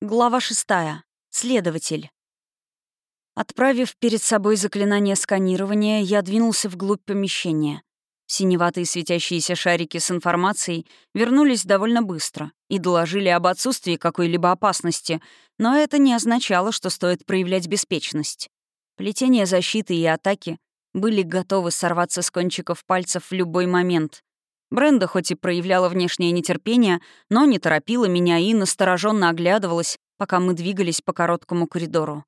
Глава шестая. Следователь. Отправив перед собой заклинание сканирования, я двинулся вглубь помещения. Синеватые светящиеся шарики с информацией вернулись довольно быстро и доложили об отсутствии какой-либо опасности, но это не означало, что стоит проявлять беспечность. Плетения защиты и атаки были готовы сорваться с кончиков пальцев в любой момент. Бренда хоть и проявляла внешнее нетерпение, но не торопила меня и настороженно оглядывалась, пока мы двигались по короткому коридору.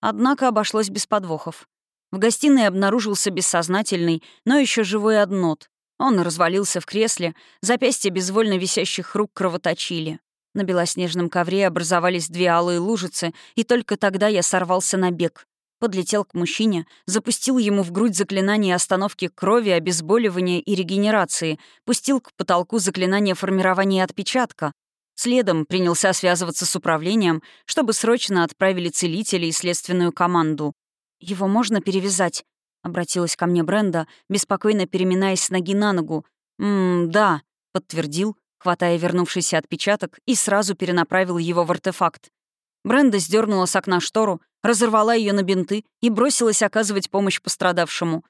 Однако обошлось без подвохов. В гостиной обнаружился бессознательный, но еще живой однот. Он развалился в кресле, запястья безвольно висящих рук кровоточили. На белоснежном ковре образовались две алые лужицы, и только тогда я сорвался на бег подлетел к мужчине, запустил ему в грудь заклинание остановки крови, обезболивания и регенерации, пустил к потолку заклинание формирования отпечатка. Следом принялся связываться с управлением, чтобы срочно отправили целителей и следственную команду. «Его можно перевязать?» — обратилась ко мне Бренда, беспокойно переминаясь с ноги на ногу. «Ммм, да», — подтвердил, хватая вернувшийся отпечаток, и сразу перенаправил его в артефакт. Бренда сдернула с окна штору, разорвала ее на бинты и бросилась оказывать помощь пострадавшему.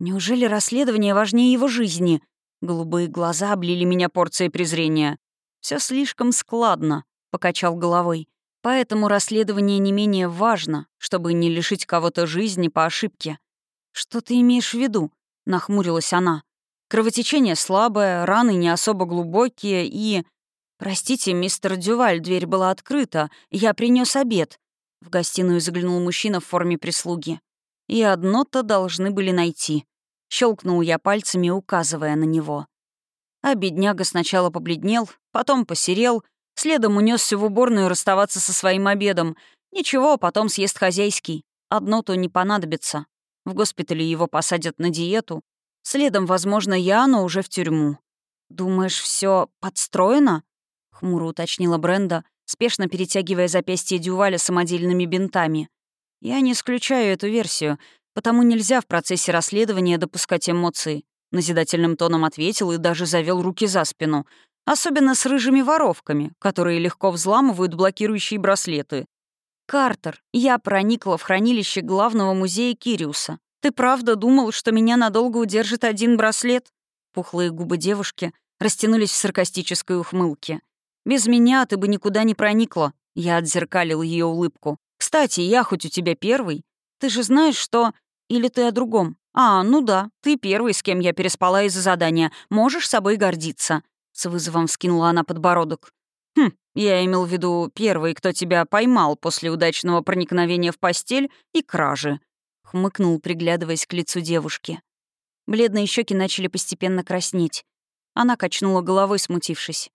Неужели расследование важнее его жизни? Голубые глаза облили меня порцией презрения. Все слишком складно», — покачал головой. «Поэтому расследование не менее важно, чтобы не лишить кого-то жизни по ошибке». «Что ты имеешь в виду?» — нахмурилась она. «Кровотечение слабое, раны не особо глубокие и...» «Простите, мистер Дюваль, дверь была открыта. Я принес обед». В гостиную заглянул мужчина в форме прислуги. «И одно-то должны были найти». Щелкнул я пальцами, указывая на него. А бедняга сначала побледнел, потом посерел, следом унесся в уборную расставаться со своим обедом. Ничего, потом съест хозяйский. Одно-то не понадобится. В госпитале его посадят на диету. Следом, возможно, я, но уже в тюрьму. «Думаешь, все подстроено?» Хмуро уточнила Бренда, спешно перетягивая запястье Дюваля самодельными бинтами. «Я не исключаю эту версию, потому нельзя в процессе расследования допускать эмоции», — назидательным тоном ответил и даже завел руки за спину. «Особенно с рыжими воровками, которые легко взламывают блокирующие браслеты. Картер, я проникла в хранилище главного музея Кириуса. Ты правда думал, что меня надолго удержит один браслет?» Пухлые губы девушки растянулись в саркастической ухмылке. Без меня ты бы никуда не проникла». Я отзеркалил ее улыбку. «Кстати, я хоть у тебя первый. Ты же знаешь, что... Или ты о другом? А, ну да, ты первый, с кем я переспала из-за задания. Можешь собой гордиться». С вызовом вскинула она подбородок. «Хм, я имел в виду первый, кто тебя поймал после удачного проникновения в постель и кражи», — хмыкнул, приглядываясь к лицу девушки. Бледные щеки начали постепенно краснеть. Она качнула головой, смутившись.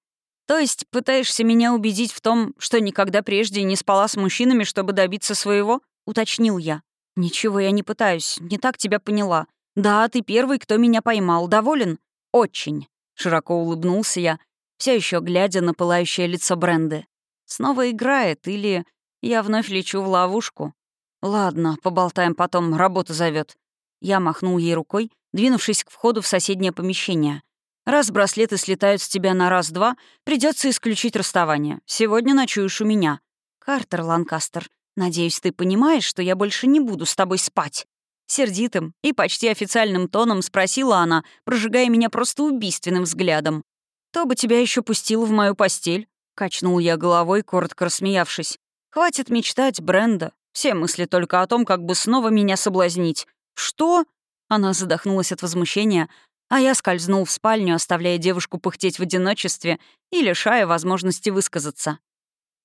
То есть пытаешься меня убедить в том, что никогда прежде не спала с мужчинами, чтобы добиться своего? Уточнил я. Ничего я не пытаюсь, не так тебя поняла. Да, ты первый, кто меня поймал. Доволен? Очень. Широко улыбнулся я, все еще глядя на пылающее лицо Бренды. Снова играет или я вновь лечу в ловушку? Ладно, поболтаем потом, работа зовет. Я махнул ей рукой, двинувшись к входу в соседнее помещение. Раз браслеты слетают с тебя на раз-два, придется исключить расставание. Сегодня ночуешь у меня. Картер Ланкастер, надеюсь, ты понимаешь, что я больше не буду с тобой спать. Сердитым и почти официальным тоном спросила она, прожигая меня просто убийственным взглядом. «Кто бы тебя еще пустил в мою постель?» Качнул я головой, коротко рассмеявшись. «Хватит мечтать, Бренда. Все мысли только о том, как бы снова меня соблазнить». «Что?» Она задохнулась от возмущения, а я скользнул в спальню, оставляя девушку пыхтеть в одиночестве и лишая возможности высказаться.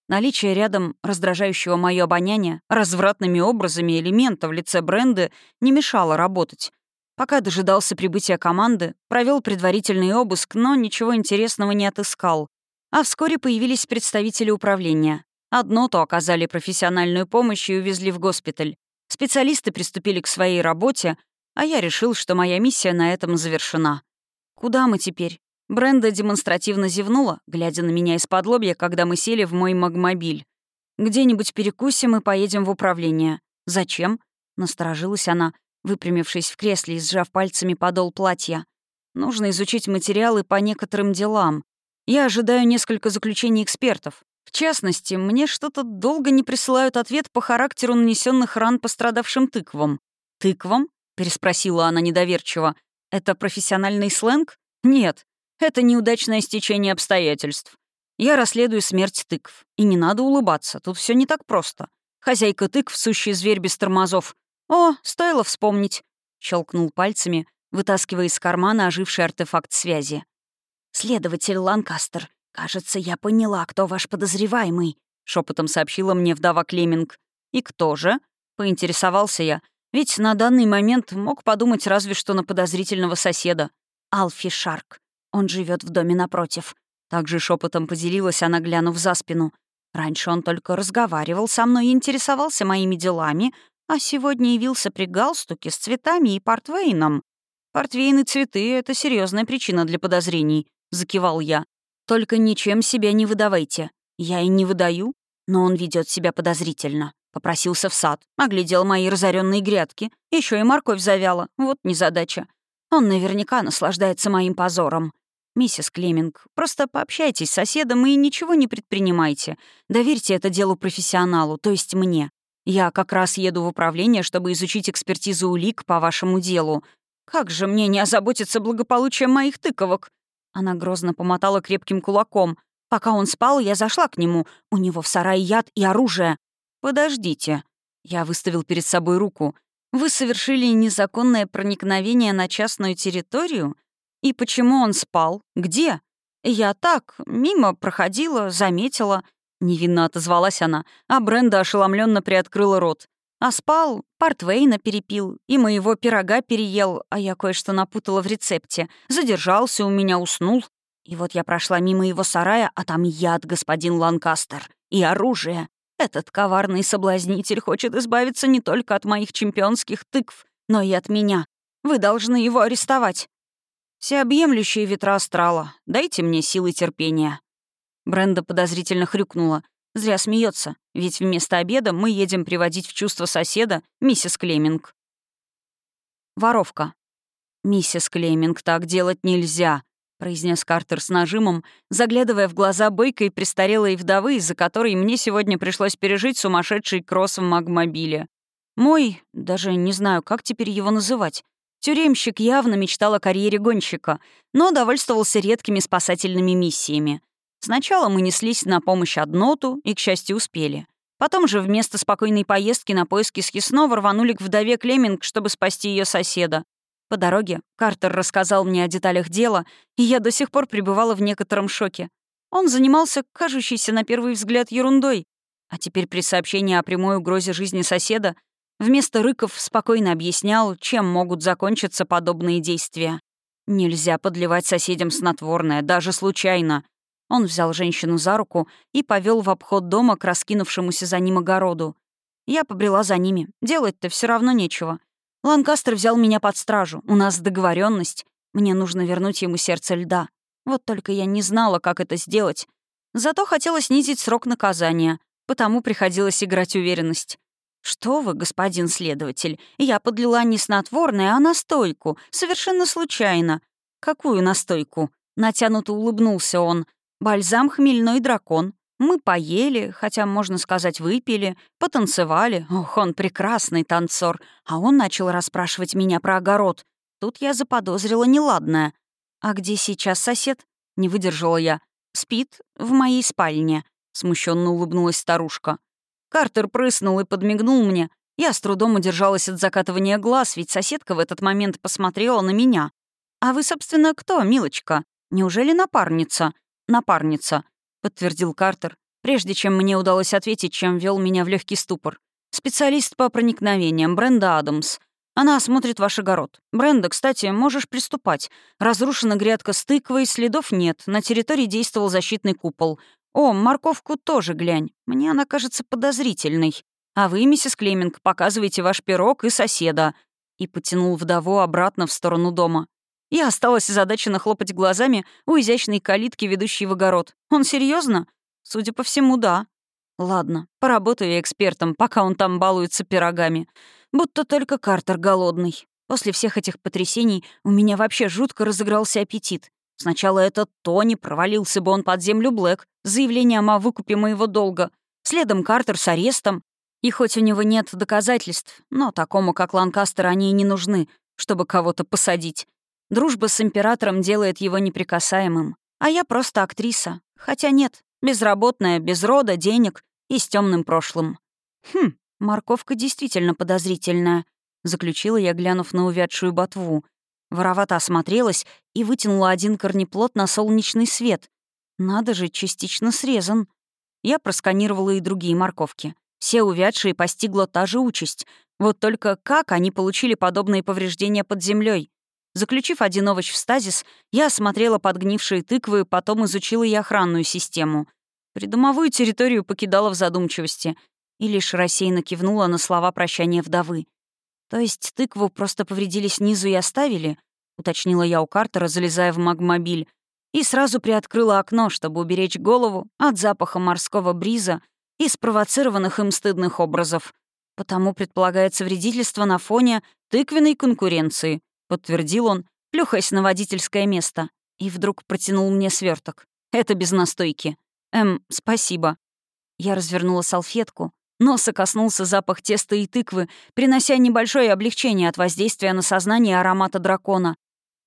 Наличие рядом раздражающего моё обоняние развратными образами элемента в лице бренда не мешало работать. Пока дожидался прибытия команды, провел предварительный обыск, но ничего интересного не отыскал. А вскоре появились представители управления. Одно то оказали профессиональную помощь и увезли в госпиталь. Специалисты приступили к своей работе, а я решил, что моя миссия на этом завершена. Куда мы теперь? Бренда демонстративно зевнула, глядя на меня из-под лобья, когда мы сели в мой магмобиль. «Где-нибудь перекусим и поедем в управление». «Зачем?» — насторожилась она, выпрямившись в кресле и сжав пальцами подол платья. «Нужно изучить материалы по некоторым делам. Я ожидаю несколько заключений экспертов. В частности, мне что-то долго не присылают ответ по характеру нанесенных ран пострадавшим тыквам. «Тыквам?» — переспросила она недоверчиво. «Это профессиональный сленг?» «Нет, это неудачное стечение обстоятельств. Я расследую смерть тыкв. И не надо улыбаться, тут все не так просто. Хозяйка тыкв — сущий зверь без тормозов. О, стоило вспомнить!» Щелкнул пальцами, вытаскивая из кармана оживший артефакт связи. «Следователь Ланкастер, кажется, я поняла, кто ваш подозреваемый», — шепотом сообщила мне вдова Клеминг. «И кто же?» — поинтересовался я. Ведь на данный момент мог подумать разве что на подозрительного соседа. Алфи Шарк. Он живет в доме напротив. Также шепотом поделилась она, глянув за спину. Раньше он только разговаривал со мной и интересовался моими делами, а сегодня явился при галстуке с цветами и портвейном. «Портвейн и цветы — это серьезная причина для подозрений», — закивал я. «Только ничем себя не выдавайте. Я и не выдаю, но он ведет себя подозрительно. Попросился в сад, оглядел мои разоренные грядки, еще и морковь завяла, вот незадача. Он наверняка наслаждается моим позором. «Миссис Клеминг, просто пообщайтесь с соседом и ничего не предпринимайте. Доверьте это делу профессионалу, то есть мне. Я как раз еду в управление, чтобы изучить экспертизу улик по вашему делу. Как же мне не озаботиться благополучием моих тыковок?» Она грозно помотала крепким кулаком. Пока он спал, я зашла к нему. У него в сарае яд и оружие. «Подождите». Я выставил перед собой руку. «Вы совершили незаконное проникновение на частную территорию? И почему он спал? Где? Я так, мимо проходила, заметила. Невинно отозвалась она, а Бренда ошеломленно приоткрыла рот. А спал, портвейна перепил, и моего пирога переел, а я кое-что напутала в рецепте. Задержался, у меня уснул. И вот я прошла мимо его сарая, а там яд, господин Ланкастер, и оружие. Этот коварный соблазнитель хочет избавиться не только от моих чемпионских тыкв, но и от меня. Вы должны его арестовать. Всеобъемлющие ветра астрала. Дайте мне силы терпения». Бренда подозрительно хрюкнула. Зря смеется, ведь вместо обеда мы едем приводить в чувство соседа, миссис Клеминг. Воровка. «Миссис Клеминг, так делать нельзя», — произнес Картер с нажимом, заглядывая в глаза бойкой престарелой вдовы, из-за которой мне сегодня пришлось пережить сумасшедший кросс в магмобиле. Мой, даже не знаю, как теперь его называть, Тюремщик явно мечтал о карьере гонщика, но довольствовался редкими спасательными миссиями. Сначала мы неслись на помощь Одноту и, к счастью, успели. Потом же вместо спокойной поездки на поиски Скиснова рванули к вдове Клеминг, чтобы спасти ее соседа. По дороге Картер рассказал мне о деталях дела, и я до сих пор пребывала в некотором шоке. Он занимался кажущейся на первый взгляд ерундой, а теперь при сообщении о прямой угрозе жизни соседа Вместо рыков спокойно объяснял, чем могут закончиться подобные действия. Нельзя подливать соседям снотворное, даже случайно. Он взял женщину за руку и повел в обход дома к раскинувшемуся за ним огороду. Я побрела за ними. Делать-то все равно нечего. Ланкастер взял меня под стражу. У нас договоренность. Мне нужно вернуть ему сердце льда. Вот только я не знала, как это сделать. Зато хотела снизить срок наказания, потому приходилось играть уверенность. «Что вы, господин следователь, я подлила не снотворное, а настойку, совершенно случайно». «Какую настойку?» — натянуто улыбнулся он. «Бальзам хмельной дракон. Мы поели, хотя, можно сказать, выпили, потанцевали. Ох, он прекрасный танцор. А он начал расспрашивать меня про огород. Тут я заподозрила неладное. «А где сейчас сосед?» — не выдержала я. «Спит в моей спальне», — смущенно улыбнулась старушка. Картер прыснул и подмигнул мне. Я с трудом удержалась от закатывания глаз, ведь соседка в этот момент посмотрела на меня. «А вы, собственно, кто, милочка? Неужели напарница?» «Напарница», — подтвердил Картер, прежде чем мне удалось ответить, чем вел меня в легкий ступор. «Специалист по проникновениям, Бренда Адамс. Она осмотрит ваш огород. Бренда, кстати, можешь приступать. Разрушена грядка с тыквой, следов нет. На территории действовал защитный купол. «О, морковку тоже глянь. Мне она кажется подозрительной. А вы, миссис Клеминг, показываете ваш пирог и соседа». И потянул вдову обратно в сторону дома. Я осталась озадаченно хлопать глазами у изящной калитки, ведущей в огород. «Он серьезно? Судя по всему, да. Ладно, поработаю я экспертом, пока он там балуется пирогами. Будто только Картер голодный. После всех этих потрясений у меня вообще жутко разыгрался аппетит. Сначала этот Тони, провалился бы он под землю Блэк с заявлением о выкупе моего долга. Следом Картер с арестом. И хоть у него нет доказательств, но такому, как Ланкастер, они и не нужны, чтобы кого-то посадить. Дружба с императором делает его неприкасаемым. А я просто актриса. Хотя нет, безработная, без рода, денег и с темным прошлым. Хм, морковка действительно подозрительная, заключила я, глянув на увядшую ботву. Воровато осмотрелась и вытянула один корнеплод на солнечный свет. Надо же, частично срезан. Я просканировала и другие морковки. Все увядшие постигла та же участь. Вот только как они получили подобные повреждения под землей? Заключив один овощ в стазис, я осмотрела подгнившие тыквы, потом изучила и охранную систему. Придомовую территорию покидала в задумчивости и лишь рассеянно кивнула на слова прощания вдовы. «То есть тыкву просто повредили снизу и оставили?» — уточнила я у Картера, залезая в магмобиль, и сразу приоткрыла окно, чтобы уберечь голову от запаха морского бриза и спровоцированных им стыдных образов. Потому предполагается вредительство на фоне тыквенной конкуренции, подтвердил он, плюхаясь на водительское место, и вдруг протянул мне сверток. Это без настойки. Эм, спасибо. Я развернула салфетку. Носа коснулся запах теста и тыквы, принося небольшое облегчение от воздействия на сознание аромата дракона.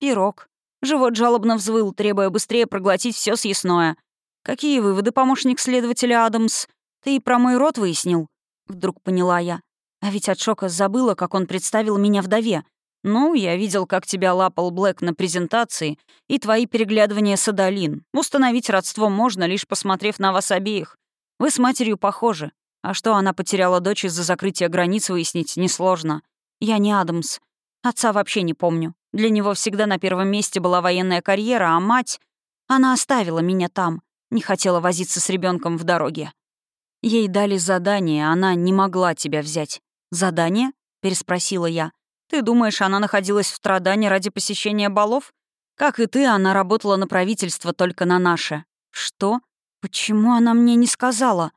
Пирог. Живот жалобно взвыл, требуя быстрее проглотить все съестное. «Какие выводы, помощник следователя Адамс? Ты и про мой рот выяснил?» Вдруг поняла я. А ведь от шока забыла, как он представил меня вдове. «Ну, я видел, как тебя лапал Блэк на презентации, и твои переглядывания с Адалин. Установить родство можно, лишь посмотрев на вас обеих. Вы с матерью похожи. А что она потеряла дочь из-за закрытия границ, выяснить несложно. Я не Адамс. Отца вообще не помню. Для него всегда на первом месте была военная карьера, а мать... Она оставила меня там, не хотела возиться с ребенком в дороге. Ей дали задание, она не могла тебя взять. «Задание?» — переспросила я. Ты думаешь, она находилась в страдании ради посещения балов? Как и ты, она работала на правительство только на наше. Что? Почему она мне не сказала?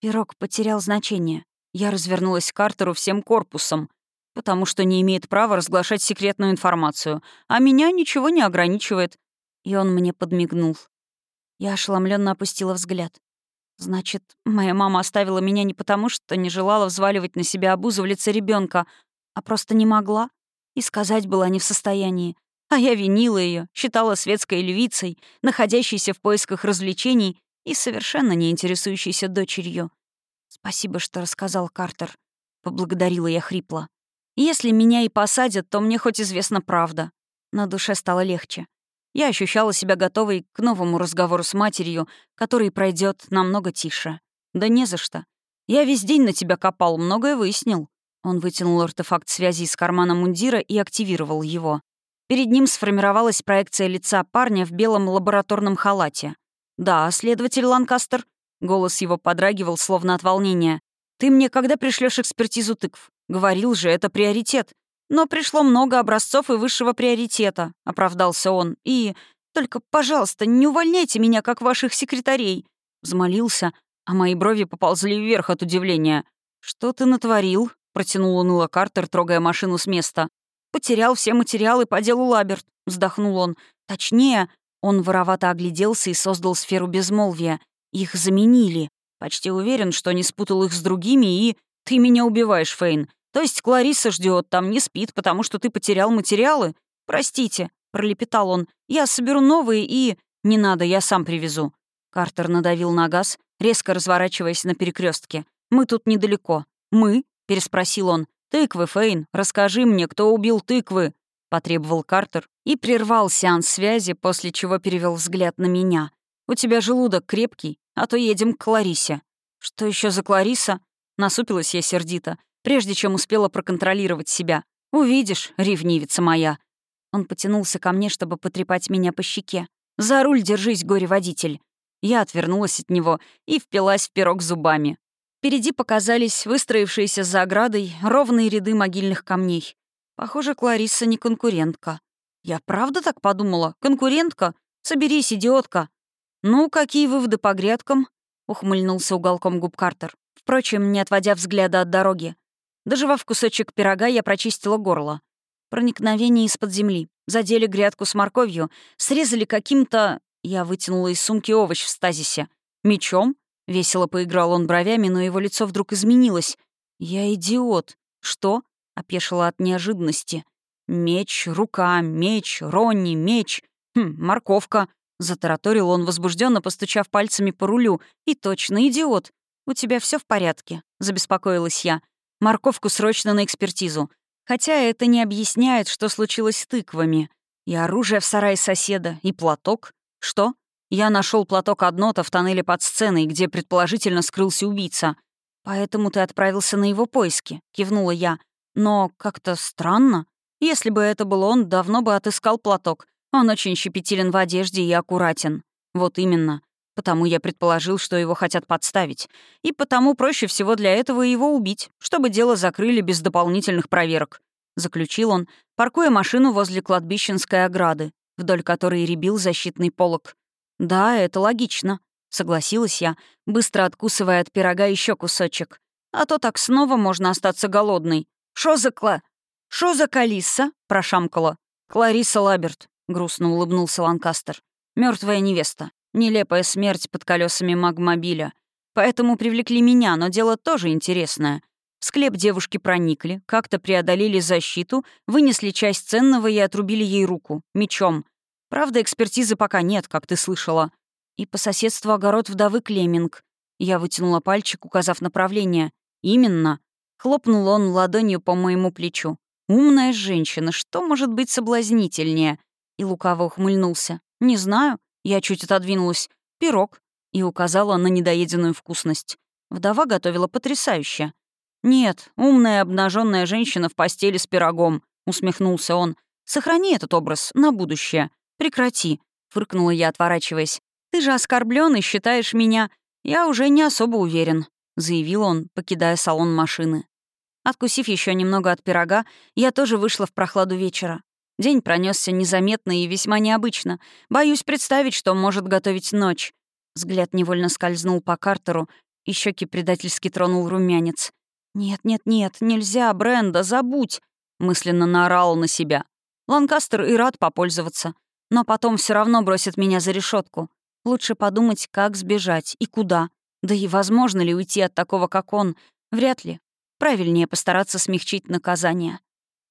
Пирог потерял значение. Я развернулась к Картеру всем корпусом, потому что не имеет права разглашать секретную информацию, а меня ничего не ограничивает. И он мне подмигнул. Я ошеломленно опустила взгляд. Значит, моя мама оставила меня не потому, что не желала взваливать на себя обузу в лице ребенка, а просто не могла и сказать была не в состоянии. А я винила ее, считала светской львицей, находящейся в поисках развлечений и совершенно не интересующейся дочерью. «Спасибо, что рассказал Картер», — поблагодарила я хрипло. «Если меня и посадят, то мне хоть известна правда». На душе стало легче. Я ощущала себя готовой к новому разговору с матерью, который пройдет намного тише. Да не за что. Я весь день на тебя копал, многое выяснил. Он вытянул артефакт связи из кармана мундира и активировал его. Перед ним сформировалась проекция лица парня в белом лабораторном халате. «Да, следователь Ланкастер», — голос его подрагивал, словно от волнения. «Ты мне когда пришлешь экспертизу тыкв? Говорил же, это приоритет. Но пришло много образцов и высшего приоритета», — оправдался он. «И... Только, пожалуйста, не увольняйте меня, как ваших секретарей», — взмолился, а мои брови поползли вверх от удивления. «Что ты натворил?» Протянул уныло Картер, трогая машину с места. «Потерял все материалы по делу Лаберт», — вздохнул он. «Точнее...» Он воровато огляделся и создал сферу безмолвия. Их заменили. Почти уверен, что не спутал их с другими и... «Ты меня убиваешь, Фейн. То есть Клариса ждет, там не спит, потому что ты потерял материалы? Простите», — пролепетал он. «Я соберу новые и...» «Не надо, я сам привезу». Картер надавил на газ, резко разворачиваясь на перекрестке. «Мы тут недалеко». «Мы?» Переспросил он. «Тыквы, Фейн, расскажи мне, кто убил тыквы?» — потребовал Картер и прервал сеанс связи, после чего перевел взгляд на меня. «У тебя желудок крепкий, а то едем к Кларисе». «Что еще за Клариса?» — насупилась я сердито, прежде чем успела проконтролировать себя. «Увидишь, ревнивица моя». Он потянулся ко мне, чтобы потрепать меня по щеке. «За руль держись, горе-водитель». Я отвернулась от него и впилась в пирог зубами. Впереди показались выстроившиеся за оградой ровные ряды могильных камней. Похоже, Клариса не конкурентка. Я правда так подумала? Конкурентка? Соберись, идиотка. Ну, какие выводы по грядкам? Ухмыльнулся уголком губ Картер. Впрочем, не отводя взгляда от дороги. Доживав кусочек пирога, я прочистила горло. Проникновение из-под земли. Задели грядку с морковью, срезали каким-то... Я вытянула из сумки овощ в стазисе. Мечом? Весело поиграл он бровями, но его лицо вдруг изменилось. «Я идиот». «Что?» — опешила от неожиданности. «Меч, рука, меч, Ронни, меч. Хм, морковка». Затараторил он, возбужденно постучав пальцами по рулю. «И точно, идиот. У тебя все в порядке?» — забеспокоилась я. «Морковку срочно на экспертизу. Хотя это не объясняет, что случилось с тыквами. И оружие в сарае соседа, и платок. Что? Я нашел платок одно-то в тоннеле под сценой, где предположительно скрылся убийца. Поэтому ты отправился на его поиски, кивнула я. Но как-то странно. Если бы это был он, давно бы отыскал платок. Он очень щепетилен в одежде и аккуратен. Вот именно. Потому я предположил, что его хотят подставить. И потому проще всего для этого его убить, чтобы дело закрыли без дополнительных проверок. Заключил он, паркуя машину возле кладбищенской ограды, вдоль которой рябил защитный полог. «Да, это логично», — согласилась я, быстро откусывая от пирога еще кусочек. «А то так снова можно остаться голодной. Шо за кла... Шо за Калисса?» — прошамкала. «Клариса Лаберт», — грустно улыбнулся Ланкастер. Мертвая невеста. Нелепая смерть под колесами магмобиля. Поэтому привлекли меня, но дело тоже интересное. В склеп девушки проникли, как-то преодолели защиту, вынесли часть ценного и отрубили ей руку, мечом. Правда, экспертизы пока нет, как ты слышала. И по соседству огород вдовы Клеминг. Я вытянула пальчик, указав направление. Именно. Хлопнул он ладонью по моему плечу. «Умная женщина, что может быть соблазнительнее?» И лукаво ухмыльнулся. «Не знаю». Я чуть отодвинулась. «Пирог». И указала на недоеденную вкусность. Вдова готовила потрясающе. «Нет, умная обнаженная женщина в постели с пирогом», — усмехнулся он. «Сохрани этот образ на будущее. Прекрати», — фыркнула я, отворачиваясь. «Ты же оскорблен и считаешь меня...» «Я уже не особо уверен», — заявил он, покидая салон машины. Откусив еще немного от пирога, я тоже вышла в прохладу вечера. День пронесся незаметно и весьма необычно. Боюсь представить, что может готовить ночь. Взгляд невольно скользнул по Картеру, и щеки предательски тронул румянец. «Нет, нет, нет, нельзя, Бренда, забудь!» Мысленно наорал на себя. Ланкастер и рад попользоваться но потом все равно бросит меня за решетку. Лучше подумать, как сбежать и куда. Да и возможно ли уйти от такого, как он? Вряд ли. Правильнее постараться смягчить наказание.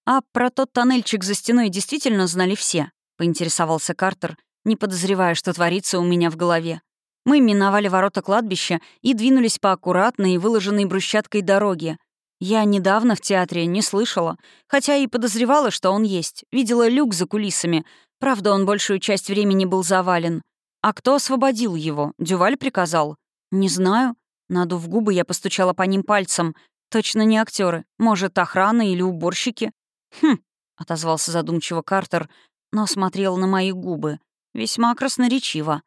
А про тот тоннельчик за стеной действительно знали все, поинтересовался Картер, не подозревая, что творится у меня в голове. Мы миновали ворота кладбища и двинулись по аккуратной и выложенной брусчаткой дороге. Я недавно в театре не слышала, хотя и подозревала, что он есть. Видела люк за кулисами, Правда, он большую часть времени был завален. А кто освободил его? Дюваль приказал? Не знаю. Надув губы, я постучала по ним пальцем. Точно не актеры. Может, охрана или уборщики? Хм, отозвался задумчиво Картер, но смотрел на мои губы. Весьма красноречиво.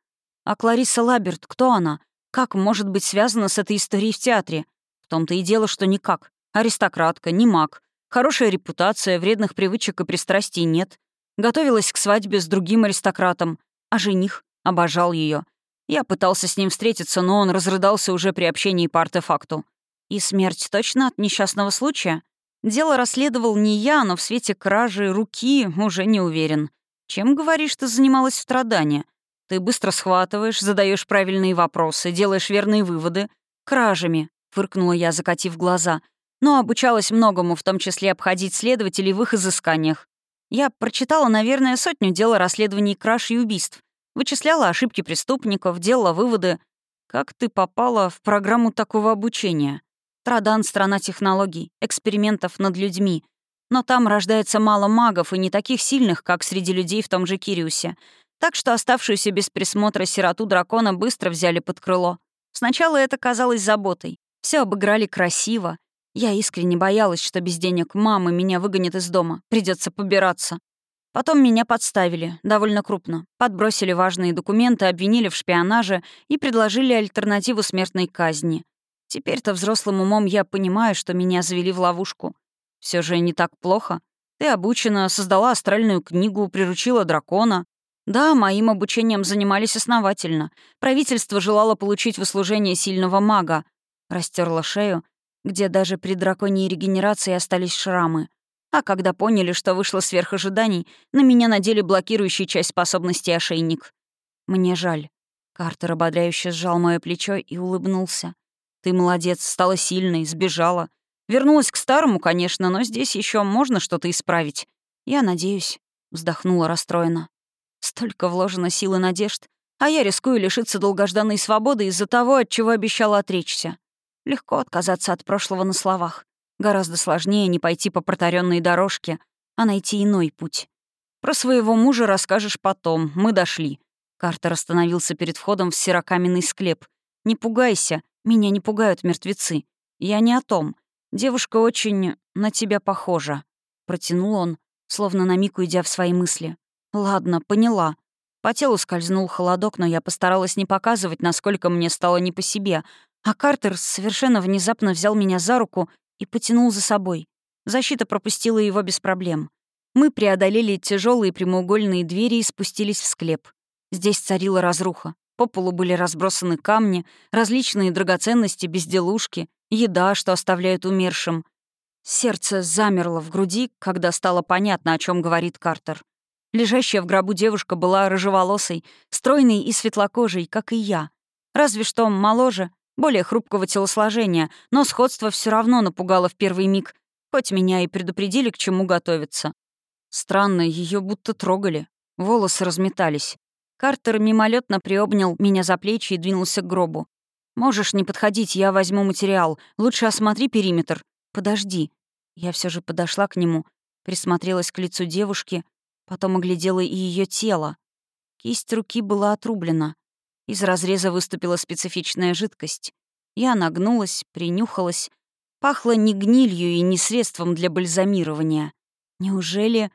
А Клариса Лаберт, кто она? Как может быть связана с этой историей в театре? В том-то и дело, что никак. Аристократка, не маг. Хорошая репутация, вредных привычек и пристрастий нет. Готовилась к свадьбе с другим аристократом, а жених обожал ее. Я пытался с ним встретиться, но он разрыдался уже при общении по артефакту. И смерть точно от несчастного случая? Дело расследовал не я, но в свете кражи руки уже не уверен. Чем, говоришь, ты занималась в страдании? Ты быстро схватываешь, задаешь правильные вопросы, делаешь верные выводы. Кражами, фыркнула я, закатив глаза. Но обучалась многому, в том числе обходить следователей в их изысканиях. Я прочитала, наверное, сотню дел о расследовании краж и убийств. Вычисляла ошибки преступников, делала выводы. Как ты попала в программу такого обучения? Традан — страна технологий, экспериментов над людьми. Но там рождается мало магов и не таких сильных, как среди людей в том же Кириусе. Так что оставшуюся без присмотра сироту дракона быстро взяли под крыло. Сначала это казалось заботой. Все обыграли красиво, я искренне боялась, что без денег мамы меня выгонят из дома, придется побираться. Потом меня подставили, довольно крупно. Подбросили важные документы, обвинили в шпионаже и предложили альтернативу смертной казни. Теперь-то взрослым умом я понимаю, что меня завели в ловушку. Все же не так плохо. Ты обучена, создала астральную книгу, приручила дракона. Да, моим обучением занимались основательно. Правительство желало получить в услужение сильного мага. Растерла шею где даже при драконьей регенерации остались шрамы. А когда поняли, что вышло сверх ожиданий, на меня надели блокирующий часть способностей ошейник. Мне жаль. Картер ободряюще сжал мое плечо и улыбнулся. «Ты молодец, стала сильной, сбежала. Вернулась к старому, конечно, но здесь еще можно что-то исправить. Я надеюсь», — вздохнула расстроена. «Столько вложено сил и надежд, а я рискую лишиться долгожданной свободы из-за того, от чего обещала отречься. Легко отказаться от прошлого на словах. Гораздо сложнее не пойти по протаренной дорожке, а найти иной путь. Про своего мужа расскажешь потом, мы дошли. Картер остановился перед входом в серокаменный склеп. «Не пугайся, меня не пугают мертвецы. Я не о том. Девушка очень на тебя похожа». Протянул он, словно на миг уйдя в свои мысли. «Ладно, поняла». По телу скользнул холодок, но я постаралась не показывать, насколько мне стало не по себе. А Картер совершенно внезапно взял меня за руку и потянул за собой. Защита пропустила его без проблем. Мы преодолели тяжелые прямоугольные двери и спустились в склеп. Здесь царила разруха. По полу были разбросаны камни, различные драгоценности, безделушки, еда, что оставляют умершим. Сердце замерло в груди, когда стало понятно, о чем говорит Картер. Лежащая в гробу девушка была рыжеволосой, стройной и светлокожей, как и я. Разве что моложе, более хрупкого телосложения, но сходство все равно напугало в первый миг, хоть меня и предупредили, к чему готовиться. Странно, ее будто трогали. Волосы разметались. Картер мимолетно приобнял меня за плечи и двинулся к гробу. «Можешь не подходить, я возьму материал. Лучше осмотри периметр. Подожди». Я все же подошла к нему, присмотрелась к лицу девушки, потом оглядела и ее тело. Кисть руки была отрублена. Из разреза выступила специфичная жидкость. Я нагнулась, принюхалась. Пахло не гнилью и не средством для бальзамирования. «Неужели...»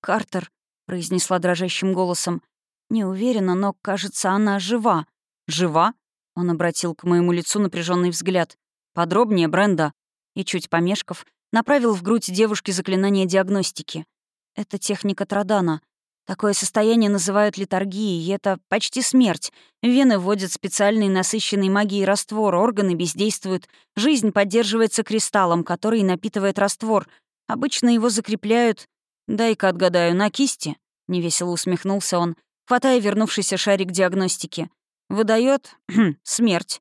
«Картер», — произнесла дрожащим голосом, — не уверена, но, кажется, она жива. Жива? Он обратил к моему лицу напряженный взгляд. Подробнее, Бренда. И, чуть помешков, направил в грудь девушки заклинание диагностики. Это техника Традана. Такое состояние называют литургией, и это почти смерть. Вены вводят специальный насыщенный магией раствор, органы бездействуют, жизнь поддерживается кристаллом, который напитывает раствор. Обычно его закрепляют... «Дай-ка отгадаю, на кисти?» — невесело усмехнулся он, хватая вернувшийся шарик диагностики. Выдает смерть.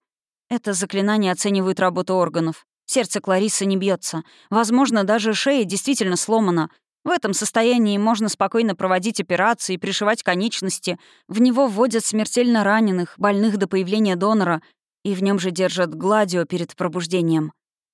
Это заклинание оценивает работу органов. Сердце Кларисы не бьется. Возможно, даже шея действительно сломана. В этом состоянии можно спокойно проводить операции, пришивать конечности. В него вводят смертельно раненых, больных до появления донора, и в нем же держат гладио перед пробуждением.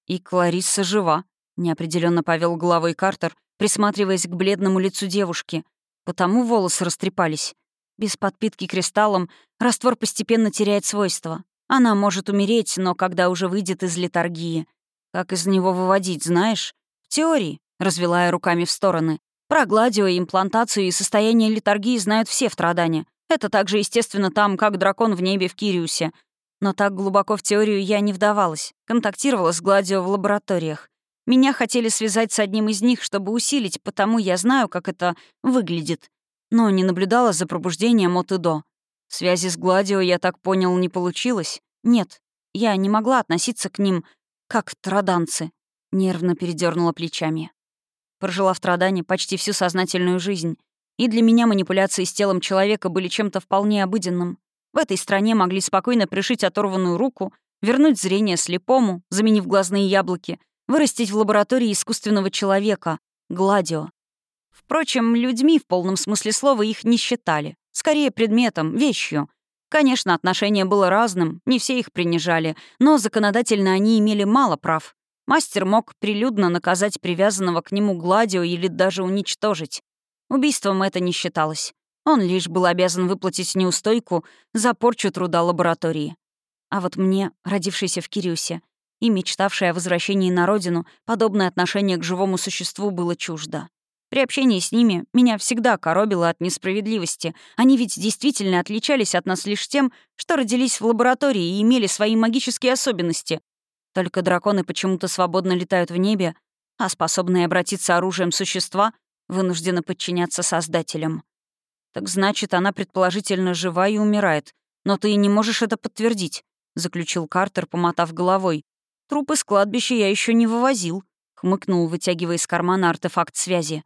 И Клариса жива, неопределенно повел головой Картер, присматриваясь к бледному лицу девушки. Потому волосы растрепались. Без подпитки кристаллом раствор постепенно теряет свойства. Она может умереть, но когда уже выйдет из литургии. Как из него выводить, знаешь? В теории, развела я руками в стороны. Про гладио, имплантацию и состояние литургии знают все в Традане. Это также естественно там, как дракон в небе в Кириусе. Но так глубоко в теорию я не вдавалась. Контактировала с гладио в лабораториях. Меня хотели связать с одним из них, чтобы усилить, потому я знаю, как это выглядит но не наблюдала за пробуждением от и до. Связи с Гладио, я так понял, не получилось. Нет, я не могла относиться к ним как траданцы. Нервно передернула плечами. Прожила в Традане почти всю сознательную жизнь, и для меня манипуляции с телом человека были чем-то вполне обыденным. В этой стране могли спокойно пришить оторванную руку, вернуть зрение слепому, заменив глазные яблоки, вырастить в лаборатории искусственного человека, Гладио. Впрочем, людьми в полном смысле слова их не считали. Скорее предметом, вещью. Конечно, отношение было разным, не все их принижали, но законодательно они имели мало прав. Мастер мог прилюдно наказать привязанного к нему гладио или даже уничтожить. Убийством это не считалось. Он лишь был обязан выплатить неустойку за порчу труда лаборатории. А вот мне, родившейся в Кириусе, и мечтавшей о возвращении на родину, подобное отношение к живому существу было чуждо. При общении с ними меня всегда коробило от несправедливости. Они ведь действительно отличались от нас лишь тем, что родились в лаборатории и имели свои магические особенности. Только драконы почему-то свободно летают в небе, а способные обратиться оружием существа вынуждены подчиняться создателям. «Так значит, она предположительно жива и умирает. Но ты не можешь это подтвердить», — заключил Картер, помотав головой. «Трупы с кладбища я еще не вывозил», — хмыкнул, вытягивая из кармана артефакт связи.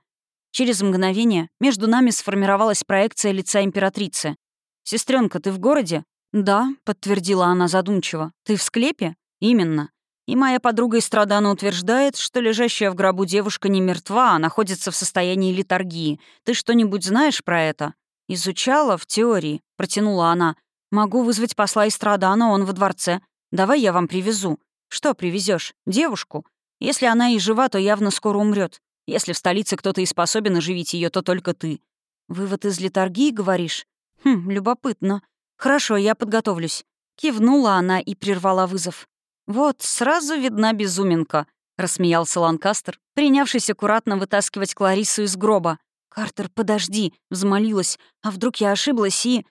Через мгновение между нами сформировалась проекция лица императрицы. Сестренка, ты в городе?» «Да», — подтвердила она задумчиво. «Ты в склепе?» «Именно. И моя подруга Истрадана утверждает, что лежащая в гробу девушка не мертва, а находится в состоянии литургии. Ты что-нибудь знаешь про это?» «Изучала в теории», — протянула она. «Могу вызвать посла Истрадана, он во дворце. Давай я вам привезу». «Что привезешь? Девушку? Если она и жива, то явно скоро умрет. Если в столице кто-то и способен оживить ее, то только ты». «Вывод из литургии, говоришь?» «Хм, любопытно. Хорошо, я подготовлюсь». Кивнула она и прервала вызов. «Вот, сразу видна безуминка», — рассмеялся Ланкастер, принявшись аккуратно вытаскивать Клариссу из гроба. «Картер, подожди», — взмолилась. «А вдруг я ошиблась и...»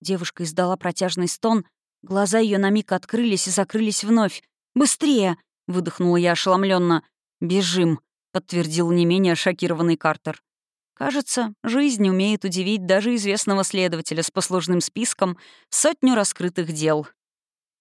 Девушка издала протяжный стон. Глаза ее на миг открылись и закрылись вновь. «Быстрее!» — выдохнула я ошеломленно. «Бежим», — подтвердил не менее шокированный Картер. Кажется, жизнь умеет удивить даже известного следователя с послужным списком сотню раскрытых дел.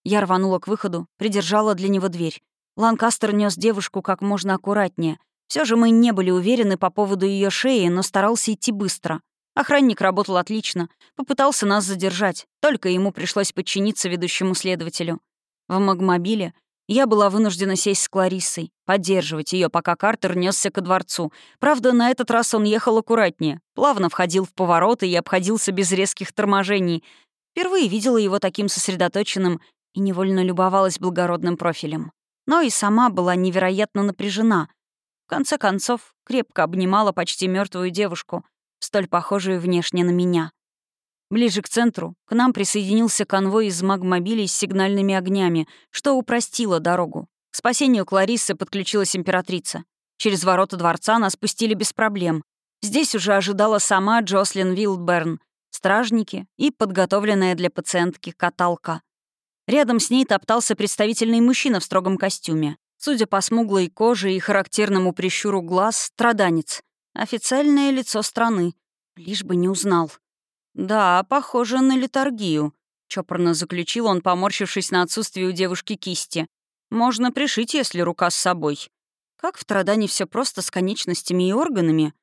Я рванула к выходу, придержала для него дверь. Ланкастер нес девушку как можно аккуратнее. Все же мы не были уверены по поводу ее шеи, но старался идти быстро. Охранник работал отлично, попытался нас задержать, только ему пришлось подчиниться ведущему следователю. В магмобиле я была вынуждена сесть с Клариссой, поддерживать ее, пока Картер несся ко дворцу. Правда, на этот раз он ехал аккуратнее, плавно входил в повороты и обходился без резких торможений. Впервые видела его таким сосредоточенным и невольно любовалась благородным профилем. Но и сама была невероятно напряжена. В конце концов, крепко обнимала почти мертвую девушку, столь похожую внешне на меня. Ближе к центру к нам присоединился конвой из магмобилей с сигнальными огнями, что упростило дорогу. К спасению Клариссы подключилась императрица. Через ворота дворца нас пустили без проблем. Здесь уже ожидала сама Джослин Вилдберн, стражники и подготовленная для пациентки каталка. Рядом с ней топтался представительный мужчина в строгом костюме. Судя по смуглой коже и характерному прищуру глаз, страданец. Официальное лицо страны. Лишь бы не узнал. «Да, похоже на литургию», — чопорно заключил он, поморщившись на отсутствие у девушки кисти. «Можно пришить, если рука с собой». Как в Традане все просто с конечностями и органами?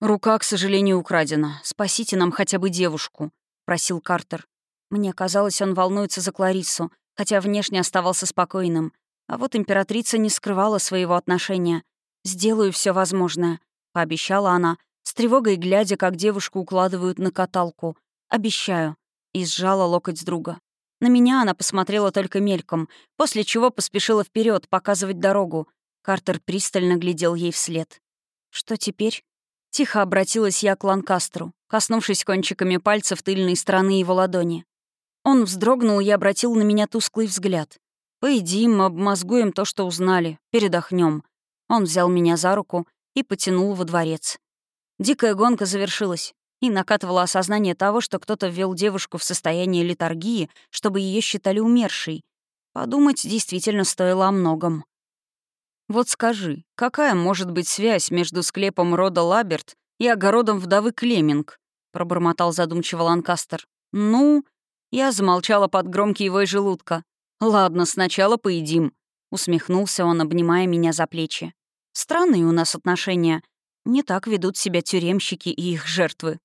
«Рука, к сожалению, украдена. Спасите нам хотя бы девушку», — просил Картер. Мне казалось, он волнуется за Клариссу, хотя внешне оставался спокойным. А вот императрица не скрывала своего отношения. «Сделаю все возможное», — пообещала она, с тревогой глядя, как девушку укладывают на каталку. «Обещаю», — и сжала локоть друга. На меня она посмотрела только мельком, после чего поспешила вперед показывать дорогу. Картер пристально глядел ей вслед. «Что теперь?» Тихо обратилась я к Ланкастру, коснувшись кончиками пальцев тыльной стороны его ладони. Он вздрогнул и обратил на меня тусклый взгляд. «Поедим, обмозгуем то, что узнали, передохнем. Он взял меня за руку и потянул во дворец. Дикая гонка завершилась, и накатывало осознание того, что кто-то ввел девушку в состояние литургии, чтобы ее считали умершей. Подумать действительно стоило о многом. «Вот скажи, какая может быть связь между склепом рода Лаберт и огородом вдовы Клеминг?» — пробормотал задумчиво Ланкастер. «Ну...» Я замолчала под громкий вой желудка. «Ладно, сначала поедим», — усмехнулся он, обнимая меня за плечи. «Странные у нас отношения. Не так ведут себя тюремщики и их жертвы.